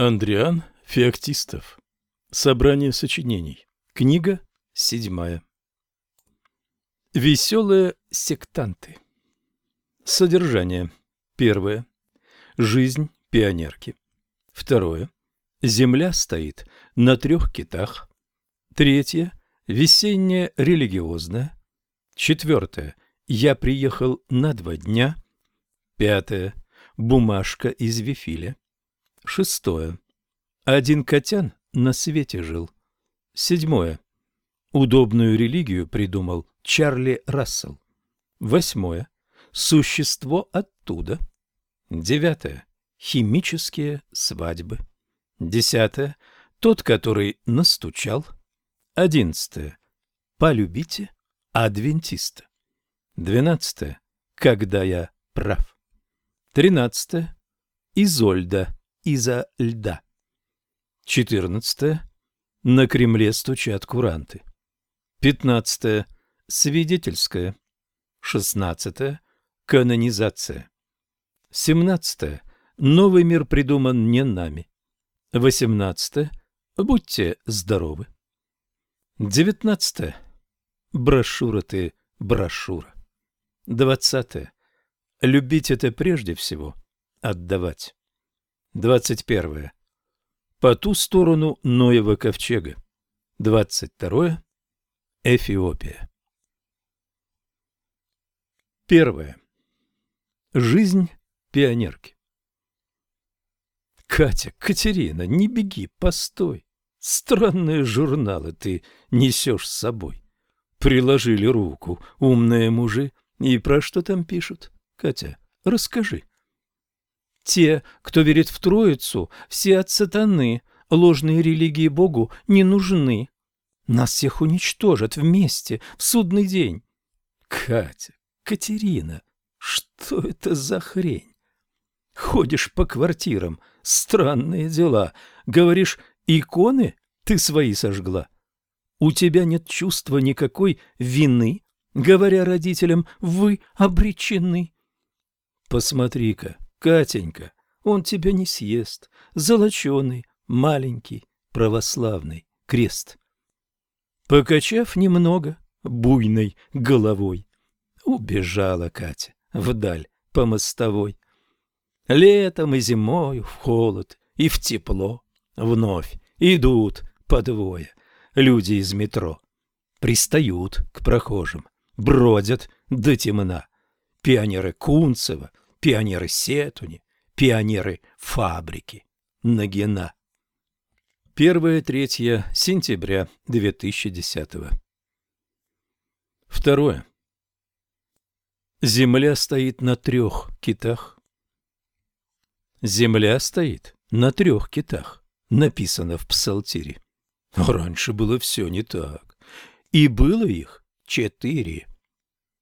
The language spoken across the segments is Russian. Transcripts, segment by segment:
Андриан Феоктистов. Собрание сочинений. Книга седьмая. Веселые сектанты. Содержание. Первое. Жизнь пионерки. Второе. Земля стоит на трех китах. Третье. Весеннее религиозное. Четвертое. Я приехал на два дня. Пятое. Бумажка из Вифиля. Шестое. Один котян на свете жил. Седьмое. Удобную религию придумал Чарли Рассел. Восьмое. Существо оттуда. Девятое. Химические свадьбы. Десятое. Тот, который настучал. Одиннадцатое. Полюбите адвентиста. Двенадцатое. Когда я прав. Тринадцатое. Изольда из-за льда. Четырнадцатое. На Кремле стучат куранты. Пятнадцатое. Свидетельское. Шестнадцатое. Канонизация. Семнадцатое. Новый мир придуман не нами. Восемнадцатое. Будьте здоровы. Девятнадцатое. Брошюра ты, брошюра. Двадцатое. Любить это прежде всего отдавать. Двадцать первое. По ту сторону Ноева ковчега. Двадцать второе. Эфиопия. Первое. Жизнь пионерки. Катя, Катерина, не беги, постой. Странные журналы ты несешь с собой. Приложили руку умные мужи. И про что там пишут? Катя, расскажи. Те, кто верит в Троицу, все от сатаны, ложные религии Богу не нужны. Нас всех уничтожат вместе в судный день. Катя, Катерина, что это за хрень? Ходишь по квартирам, странные дела. Говоришь, иконы ты свои сожгла. У тебя нет чувства никакой вины, говоря родителям, вы обречены. Посмотри-ка, Катенька, он тебя не съест. Золоченый, маленький, православный крест. Покачав немного буйной головой, убежала Катя вдаль по мостовой. Летом и зимою в холод и в тепло вновь идут по двое люди из метро. Пристают к прохожим, бродят до темна. Пионеры Кунцева пионеры Сетуни, пионеры фабрики Нагина. 1-3 сентября 2010 Второе. Земля стоит на трех китах. Земля стоит на трех китах, написано в Псалтире. Раньше было все не так. И было их четыре.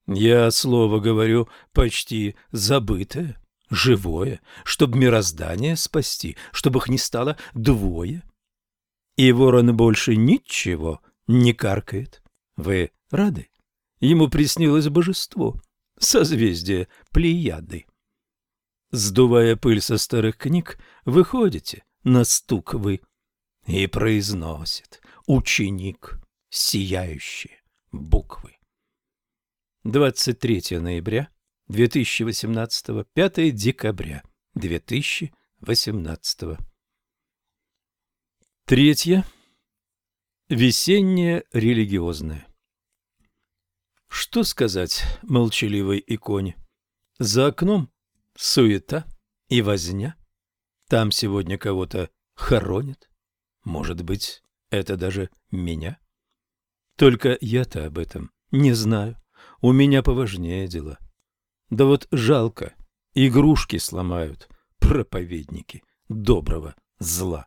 Я слово говорю почти забытое, живое, чтобы мироздание спасти, чтобы их не стало двое. И ворон больше ничего не каркает. Вы рады? Ему приснилось божество, созвездие Плеяды. Сдувая пыль со старых книг, выходите на стук вы и произносит ученик сияющие буквы. 23 ноября 2018, 5 декабря 2018. Третье. Весеннее религиозное. Что сказать молчаливой иконе? За окном суета и возня. Там сегодня кого-то хоронят. Может быть, это даже меня? Только я-то об этом не знаю. У меня поважнее дела. Да вот жалко, игрушки сломают проповедники доброго зла.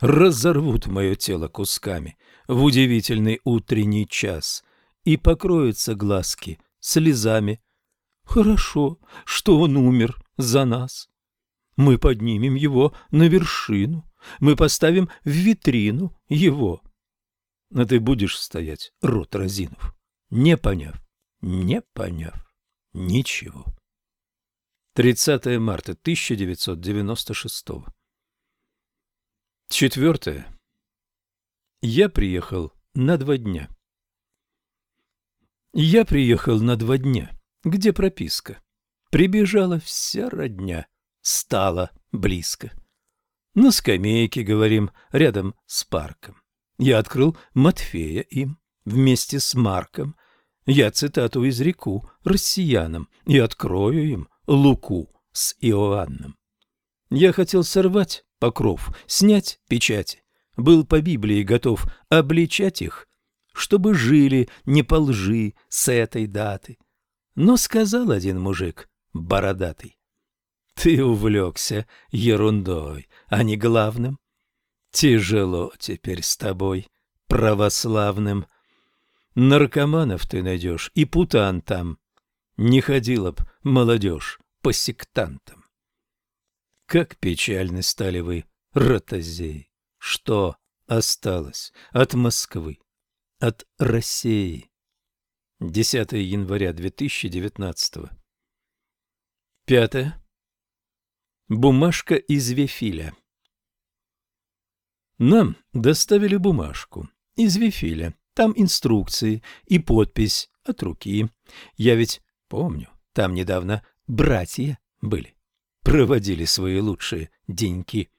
Разорвут мое тело кусками в удивительный утренний час и покроются глазки слезами. Хорошо, что он умер за нас. Мы поднимем его на вершину, мы поставим в витрину его. А ты будешь стоять, рот разинув, не поняв, не поняв ничего. 30 марта 1996 Четвертое. Я приехал на два дня. Я приехал на два дня. Где прописка? Прибежала вся родня, стала близко. На скамейке, говорим, рядом с парком. Я открыл Матфея им вместе с Марком. Я цитату изреку россиянам и открою им Луку с Иоанном. Я хотел сорвать покров, снять печати. Был по Библии готов обличать их, чтобы жили не по лжи с этой даты. Но сказал один мужик, бородатый, ты увлекся ерундой, а не главным. Тяжело теперь с тобой, православным. Наркоманов ты найдешь и путан там. Не ходила б молодежь по сектантам. Как печальны стали вы, ротозеи! Что осталось от Москвы, от России? 10 января 2019 Пятое. Бумажка из Вефиля Нам доставили бумажку из Вефиля. Там инструкции и подпись от руки. Я ведь помню, там недавно братья были проводили свои лучшие деньки.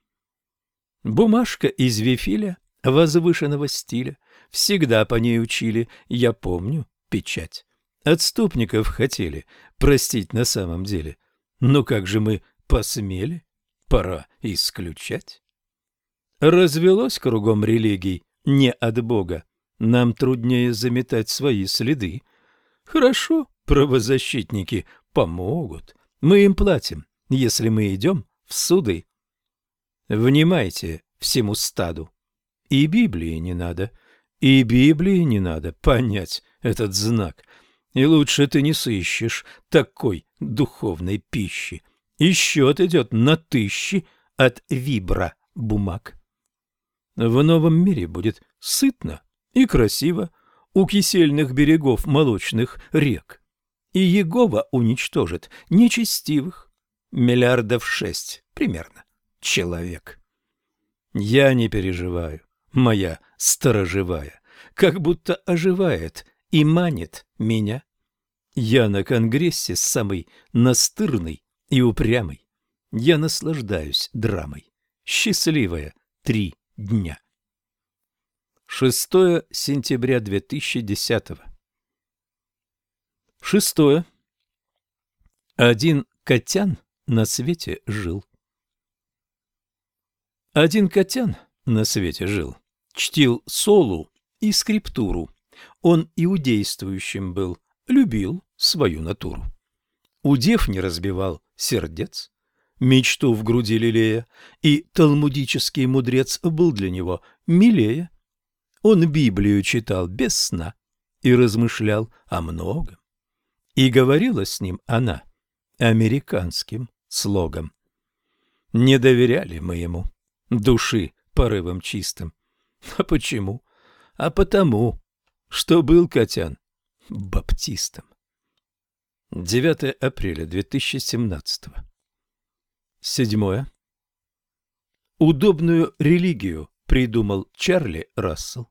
Бумажка из вифиля возвышенного стиля, всегда по ней учили, я помню, печать. Отступников хотели простить на самом деле, но как же мы посмели? Пора исключать. Развелось кругом религий не от Бога, нам труднее заметать свои следы. Хорошо, правозащитники помогут, мы им платим, если мы идем в суды. Внимайте всему стаду. И Библии не надо, и Библии не надо понять этот знак. И лучше ты не сыщешь такой духовной пищи. И счет идет на тысячи от вибра бумаг. В новом мире будет сытно и красиво у кисельных берегов молочных рек. И Егова уничтожит нечестивых, Миллиардов шесть, примерно, человек. Я не переживаю, моя сторожевая, как будто оживает и манит меня. Я на конгрессе самый настырный и упрямый. Я наслаждаюсь драмой. Счастливая три дня. 6 сентября 2010 Шестое. Один Котян на свете жил. Один Котян на свете жил, чтил солу и скриптуру. Он иудействующим был, любил свою натуру. Удев не разбивал сердец, мечту в груди лелея, и талмудический мудрец был для него милее. Он Библию читал без сна и размышлял о многом. И говорила с ним она американским слогом. Не доверяли мы ему, души порывом чистым. А почему? А потому, что был Котян баптистом. 9 апреля 2017 Седьмое. Удобную религию придумал Чарли Рассел.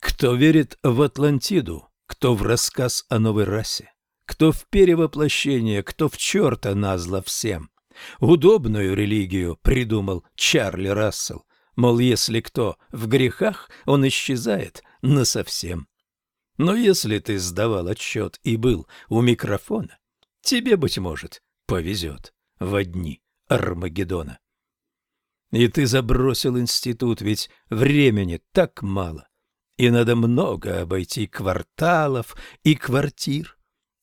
Кто верит в Атлантиду, кто в рассказ о новой расе, кто в перевоплощение, кто в черта назло всем. Удобную религию придумал Чарли Рассел, мол, если кто в грехах, он исчезает насовсем. Но если ты сдавал отчет и был у микрофона, тебе, быть может, повезет в дни Армагеддона. И ты забросил институт, ведь времени так мало, и надо много обойти кварталов и квартир.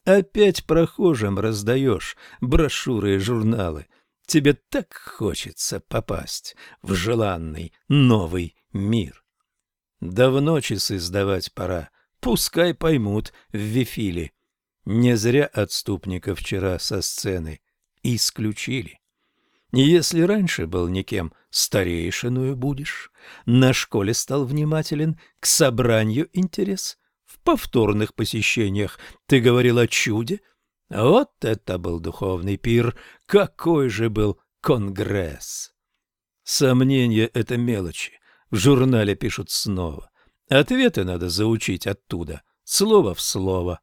Опять прохожим раздаешь брошюры и журналы. Тебе так хочется попасть в желанный новый мир. Давно часы сдавать пора, пускай поймут в Вифиле. Не зря отступника вчера со сцены исключили. Если раньше был никем, старейшиную будешь. На школе стал внимателен, к собранию интерес повторных посещениях. Ты говорил о чуде? Вот это был духовный пир! Какой же был конгресс! Сомнения — это мелочи. В журнале пишут снова. Ответы надо заучить оттуда, слово в слово.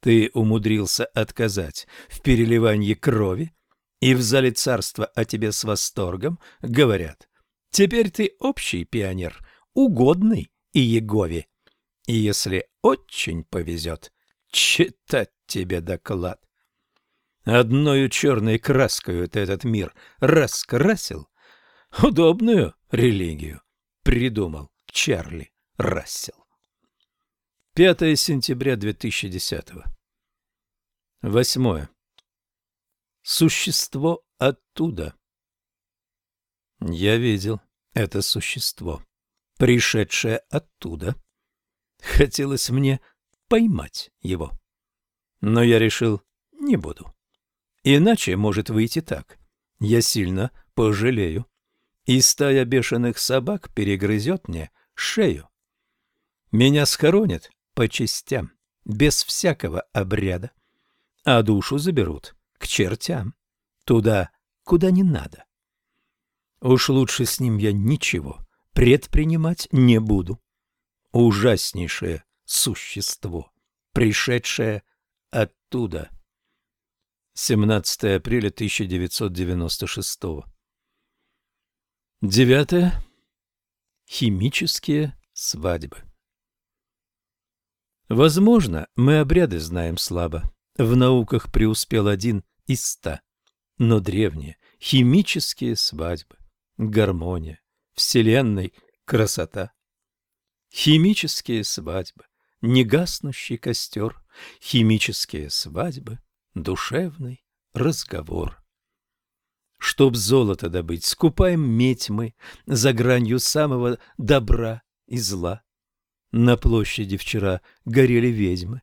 Ты умудрился отказать в переливании крови, и в зале царства о тебе с восторгом говорят. Теперь ты общий пионер, угодный и Егове. И если очень повезет, читать тебе доклад. Одною черной краской ты этот мир раскрасил. Удобную религию придумал Чарли Рассел. 5 сентября 2010 Восьмое. Существо оттуда. Я видел это существо, пришедшее оттуда. Хотелось мне поймать его. Но я решил, не буду. Иначе может выйти так. Я сильно пожалею, и стая бешеных собак перегрызет мне шею. Меня схоронят по частям, без всякого обряда, а душу заберут к чертям, туда, куда не надо. Уж лучше с ним я ничего предпринимать не буду. Ужаснейшее существо, пришедшее оттуда. 17 апреля 1996 Девятое. Химические свадьбы. Возможно, мы обряды знаем слабо. В науках преуспел один из ста. Но древние химические свадьбы, гармония, вселенной красота. Химические свадьбы, негаснущий костер, химические свадьбы, душевный разговор. Чтоб золото добыть, скупаем медь мы за гранью самого добра и зла. На площади вчера горели ведьмы.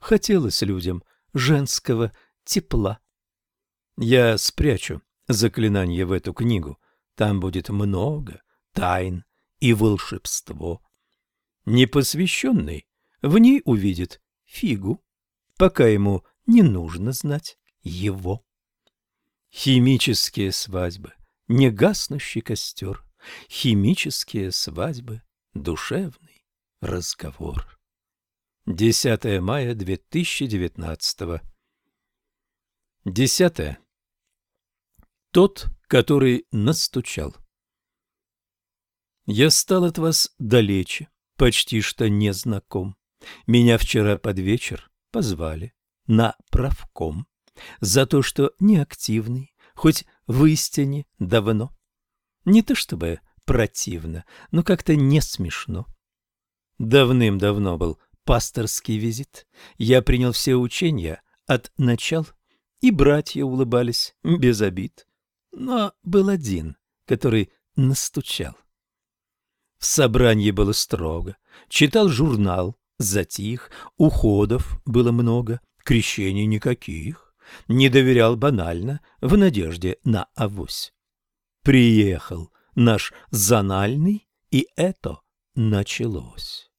Хотелось людям женского тепла. Я спрячу заклинание в эту книгу. Там будет много тайн и волшебство. Непосвященный в ней увидит фигу, пока ему не нужно знать его. Химические свадьбы, негаснущий костер, химические свадьбы, душевный разговор. 10 мая 2019 10. Тот, который настучал. Я стал от вас далече, почти что не знаком. Меня вчера под вечер позвали на правком за то, что неактивный, хоть в истине давно. Не то чтобы противно, но как-то не смешно. Давным-давно был пасторский визит. Я принял все учения от начал, и братья улыбались без обид. Но был один, который настучал. В собрании было строго. Читал журнал, затих, уходов было много, крещений никаких. Не доверял банально, в надежде на авось. Приехал наш зональный, и это началось.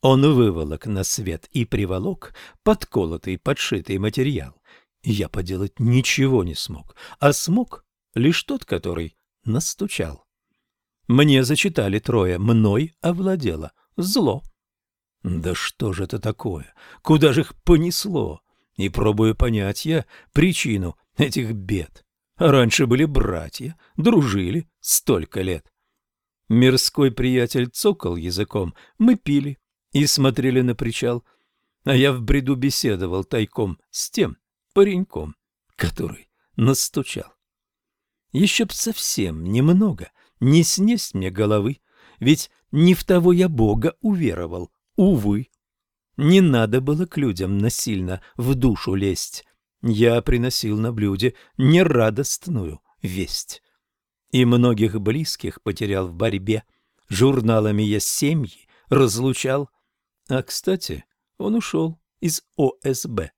Он выволок на свет и приволок подколотый, подшитый материал. Я поделать ничего не смог, а смог лишь тот, который настучал. Мне зачитали трое, мной овладело зло. Да что же это такое? Куда же их понесло? И пробую понять я причину этих бед. Раньше были братья, дружили столько лет. Мирской приятель цокал языком, мы пили и смотрели на причал, а я в бреду беседовал тайком с тем пареньком, который настучал. Еще б совсем немного не снесть мне головы, ведь не в того я Бога уверовал, увы. Не надо было к людям насильно в душу лезть. Я приносил на блюде нерадостную весть. И многих близких потерял в борьбе. Журналами я семьи разлучал. А, кстати, он ушел из ОСБ.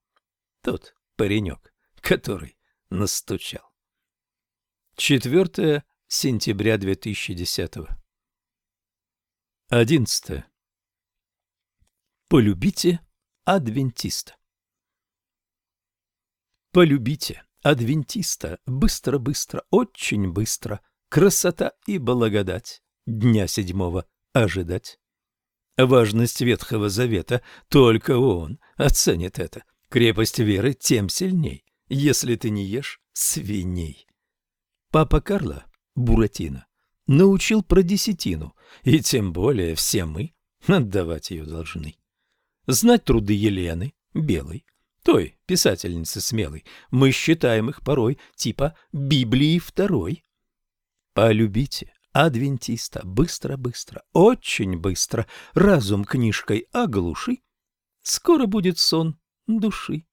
Тот паренек, который настучал. 4 сентября 2010 11. Полюбите адвентиста. Полюбите адвентиста быстро-быстро, очень быстро, красота и благодать дня седьмого ожидать. Важность Ветхого Завета только он оценит это. Крепость веры тем сильней, если ты не ешь свиней. Папа Карло, Буратино, научил про десятину, и тем более все мы отдавать ее должны. Знать труды Елены, Белой, той писательницы смелой, мы считаем их порой типа Библии второй. Полюбите адвентиста быстро-быстро, очень быстро, разум книжкой оглуши, скоро будет сон души.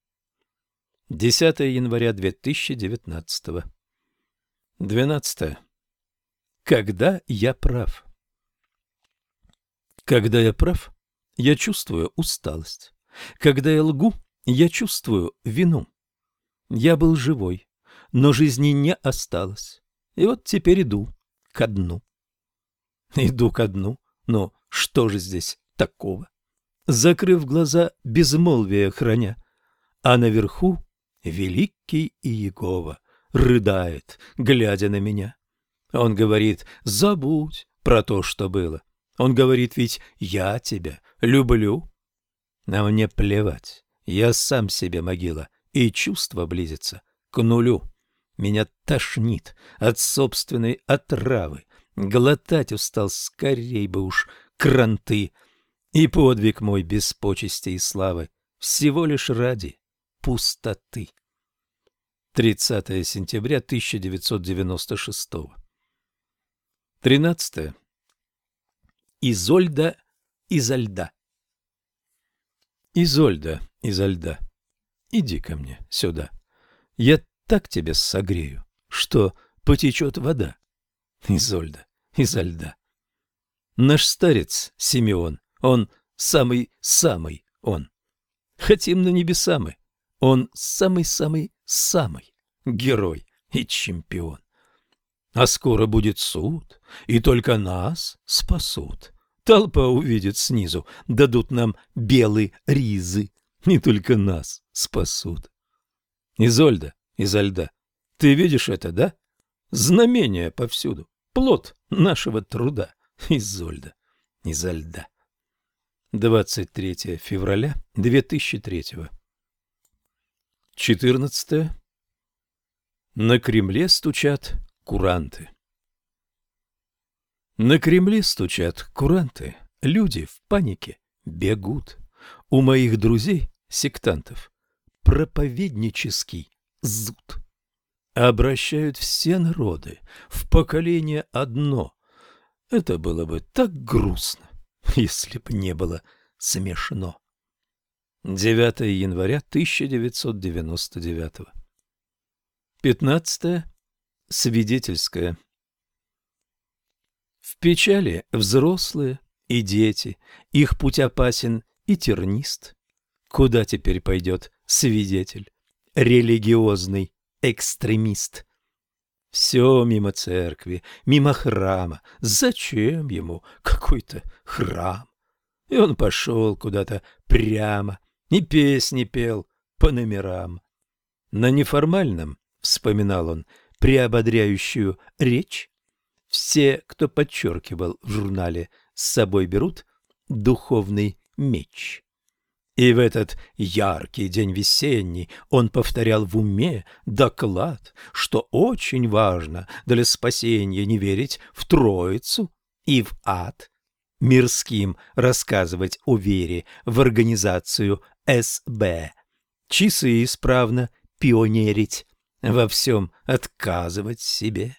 10 января 2019 12. Когда я прав? Когда я прав, я чувствую усталость. Когда я лгу, я чувствую вину. Я был живой, но жизни не осталось. И вот теперь иду ко дну. Иду ко дну, но что же здесь такого? Закрыв глаза, безмолвие храня, а наверху великий Иегова рыдает, глядя на меня. Он говорит, забудь про то, что было. Он говорит, ведь я тебя люблю. А мне плевать, я сам себе могила, и чувство близится к нулю. Меня тошнит от собственной отравы. Глотать устал скорей бы уж кранты. И подвиг мой без почести и славы всего лишь ради пустоты. 30 сентября 1996 13. Изольда изо льда Изольда изо льда, иди ко мне сюда. Я так тебя согрею, что потечет вода. Изольда, изо льда. Наш старец Симеон, он самый-самый он. Хотим на небеса мы, он самый-самый-самый герой и чемпион. А скоро будет суд, и только нас спасут. Толпа увидит снизу, дадут нам белые ризы, и только нас спасут. Изольда, изо льда. Ты видишь это, да? Знамение повсюду, плод нашего труда, Изольда, изо льда. 23 февраля 2003 14. На Кремле стучат куранты. На Кремле стучат куранты. Люди в панике бегут. У моих друзей, сектантов, проповеднический зуд. Обращают все народы в поколение одно. Это было бы так грустно, если б не было смешно. 9 января 1999 15. Свидетельская. В печали взрослые и дети, их путь опасен и тернист. Куда теперь пойдет свидетель? религиозный экстремист. Все мимо церкви, мимо храма. Зачем ему какой-то храм? И он пошел куда-то прямо, и песни пел по номерам. На неформальном, вспоминал он, приободряющую речь, все, кто подчеркивал в журнале, с собой берут духовный меч. И в этот яркий день весенний он повторял в уме доклад, что очень важно для спасения не верить в Троицу и в ад, мирским рассказывать о вере в организацию СБ, часы исправно пионерить, во всем отказывать себе.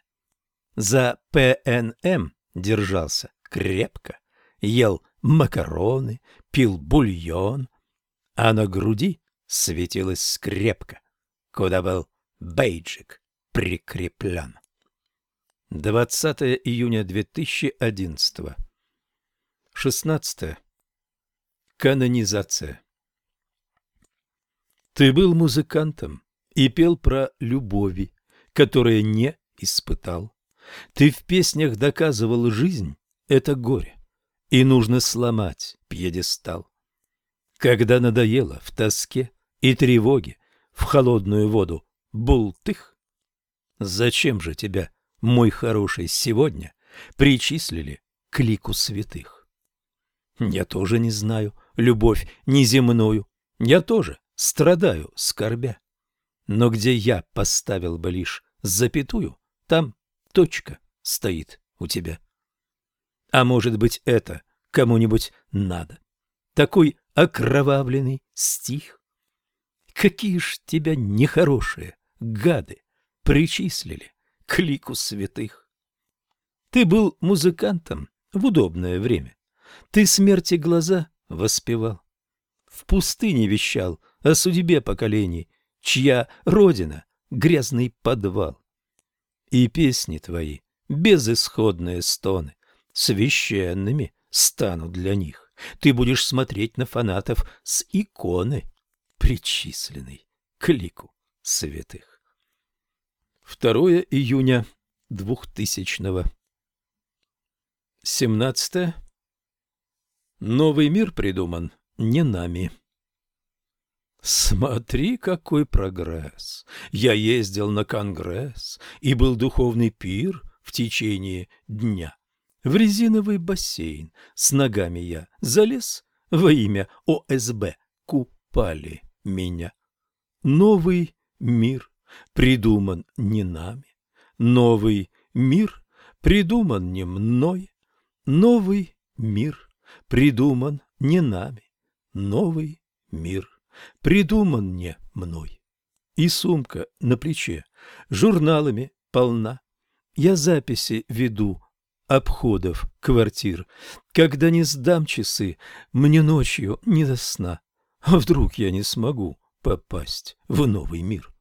За ПНМ держался крепко, ел макароны, пил бульон, а на груди светилась скрепка, куда был бейджик прикреплен. 20 июня 2011 16. Канонизация Ты был музыкантом и пел про любови, которая не испытал. Ты в песнях доказывал жизнь — это горе, и нужно сломать пьедестал. Когда надоело в тоске и тревоге в холодную воду бултых, зачем же тебя мой хороший, сегодня причислили к лику святых. Я тоже не знаю любовь неземную, я тоже страдаю, скорбя. Но где я поставил бы лишь запятую, там точка стоит у тебя. А может быть, это кому-нибудь надо? Такой окровавленный стих? Какие ж тебя нехорошие гады причислили к лику святых? Ты был музыкантом в удобное время. Ты смерти глаза воспевал. В пустыне вещал о судьбе поколений, чья родина — грязный подвал. И песни твои, безысходные стоны, священными станут для них. Ты будешь смотреть на фанатов с иконы, причисленной к лику святых. 2 июня 2000 17 Новый мир придуман не нами. Смотри, какой прогресс! Я ездил на конгресс, и был духовный пир в течение дня. В резиновый бассейн с ногами я залез во имя ОСБ. Купали меня. Новый мир придуман не нами. Новый мир придуман не мной. Новый мир придуман не нами. Новый мир придуман не мной. И сумка на плече журналами полна. Я записи веду обходов квартир. Когда не сдам часы, мне ночью не до сна. А вдруг я не смогу попасть в новый мир?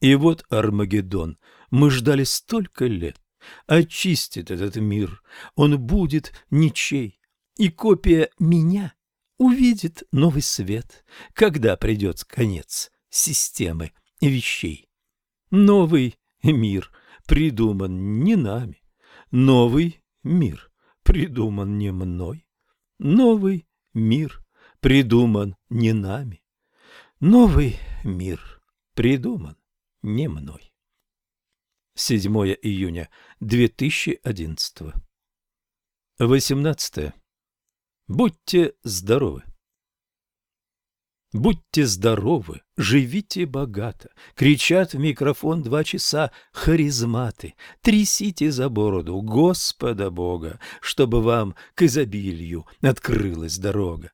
И вот Армагеддон. Мы ждали столько лет. Очистит этот мир. Он будет ничей. И копия меня увидит новый свет, когда придет конец системы вещей. Новый мир придуман не нами. Новый мир придуман не мной. Новый мир придуман не нами. Новый мир придуман не мной. 7 июня 2011 18. Будьте здоровы. Будьте здоровы, живите богато. Кричат в микрофон два часа харизматы. Трясите за бороду Господа Бога, чтобы вам к изобилию открылась дорога.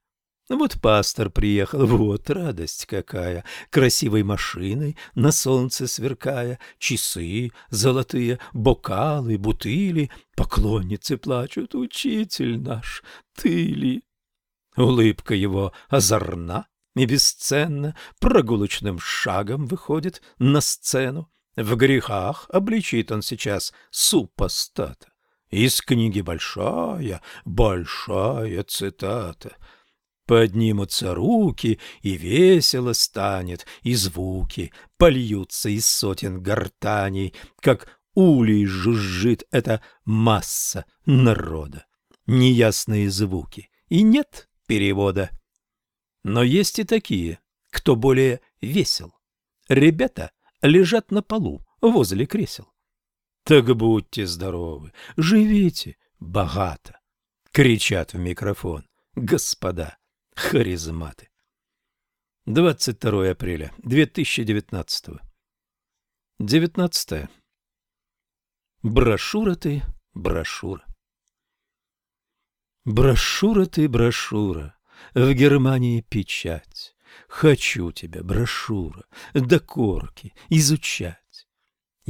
Вот пастор приехал, вот радость какая, красивой машиной на солнце сверкая, часы золотые, бокалы, бутыли, поклонницы плачут, учитель наш, ты ли? Улыбка его озорна, и бесценно прогулочным шагом выходит на сцену. В грехах обличит он сейчас супостата. Из книги большая, большая цитата. Поднимутся руки, и весело станет, и звуки польются из сотен гортаней, как улей жужжит эта масса народа. Неясные звуки, и нет перевода. Но есть и такие, кто более весел. Ребята лежат на полу возле кресел. Так будьте здоровы, живите богато, кричат в микрофон господа харизматы. 22 апреля 2019 19. Брошюра ты, брошюра. Брошюра ты, брошюра в Германии печать. Хочу тебя, брошюра, до корки изучать.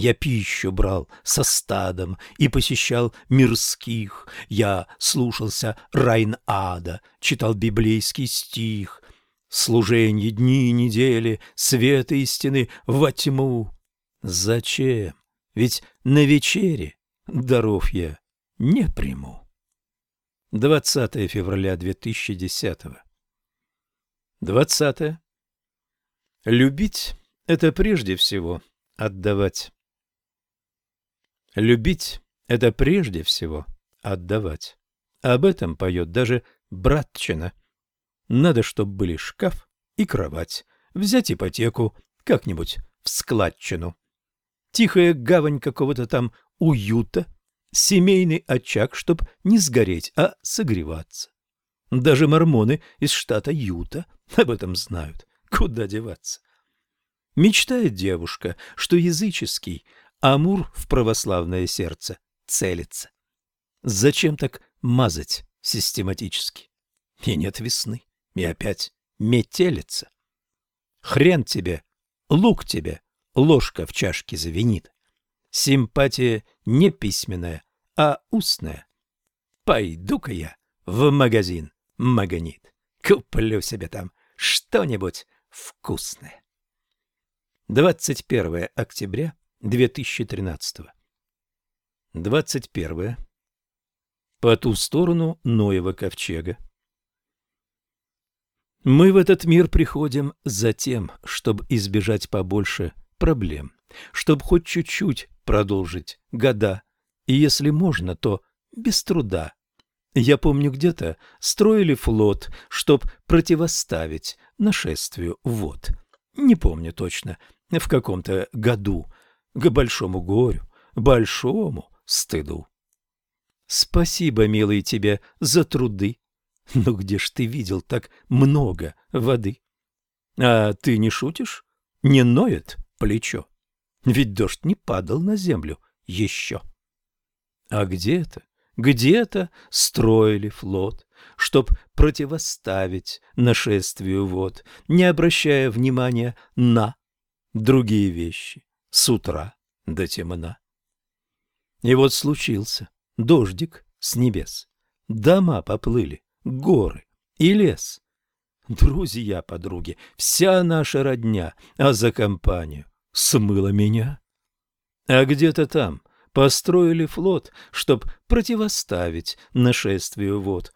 Я пищу брал со стадом и посещал мирских. Я слушался Райн-Ада, читал библейский стих. Служенье дни и недели, света истины во тьму. Зачем? Ведь на вечере даров я не приму. 20 февраля 2010 20. Любить — это прежде всего отдавать. Любить — это прежде всего отдавать. Об этом поет даже братчина. Надо, чтоб были шкаф и кровать. Взять ипотеку как-нибудь в складчину. Тихая гавань какого-то там уюта, семейный очаг, чтоб не сгореть, а согреваться. Даже мормоны из штата Юта об этом знают. Куда деваться? Мечтает девушка, что языческий Амур в православное сердце целится. Зачем так мазать систематически? И нет весны, и опять метелица. Хрен тебе, лук тебе, ложка в чашке звенит. Симпатия не письменная, а устная. Пойду-ка я в магазин Магнит. Куплю себе там что-нибудь вкусное. 21 октября 2013 21. По ту сторону Ноева ковчега. Мы в этот мир приходим за тем, чтобы избежать побольше проблем, чтобы хоть чуть-чуть продолжить года, и если можно, то без труда. Я помню, где-то строили флот, чтоб противоставить нашествию вод. Не помню точно, в каком-то году, к большому горю, большому стыду. Спасибо, милый, тебе за труды. Ну где ж ты видел так много воды? А ты не шутишь? Не ноет плечо? Ведь дождь не падал на землю еще. А где это? Где-то строили флот, чтоб противоставить нашествию вод, не обращая внимания на другие вещи с утра до темна. И вот случился дождик с небес, дома поплыли, горы и лес. Друзья, подруги, вся наша родня, а за компанию смыла меня. А где-то там построили флот, чтоб противоставить нашествию вод.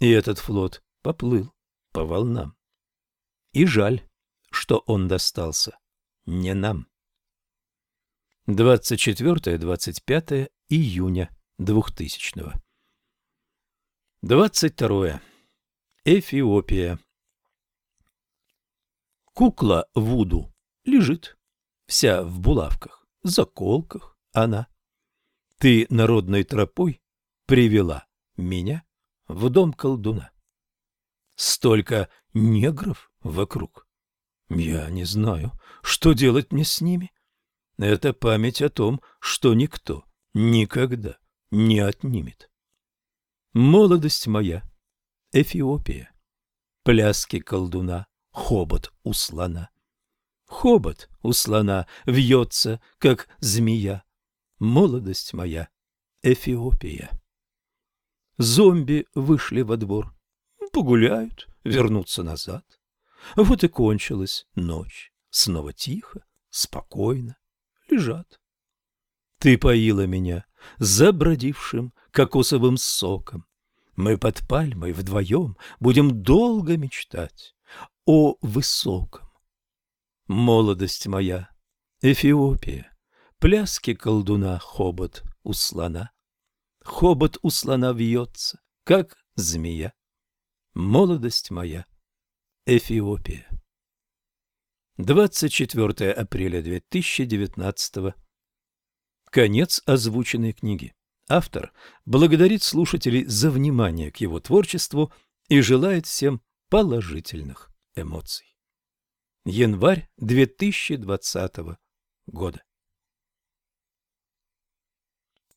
И этот флот поплыл по волнам. И жаль, что он достался не нам. 24-25 июня 2000 22. Эфиопия. Кукла Вуду лежит, вся в булавках, заколках она. Ты народной тропой привела меня в дом колдуна. Столько негров вокруг. Я не знаю, что делать мне с ними. Это память о том, что никто никогда не отнимет. Молодость моя, Эфиопия, пляски колдуна, хобот у слона. Хобот у слона вьется, как змея. Молодость моя, Эфиопия. Зомби вышли во двор. Погуляют, вернутся назад. Вот и кончилась ночь. Снова тихо, спокойно лежат. Ты поила меня забродившим кокосовым соком. Мы под пальмой вдвоем будем долго мечтать о высоком. Молодость моя, Эфиопия, пляски колдуна хобот у слона. Хобот у слона вьется, как змея. Молодость моя, Эфиопия. 24 апреля 2019 Конец озвученной книги. Автор благодарит слушателей за внимание к его творчеству и желает всем положительных эмоций. Январь 2020 года.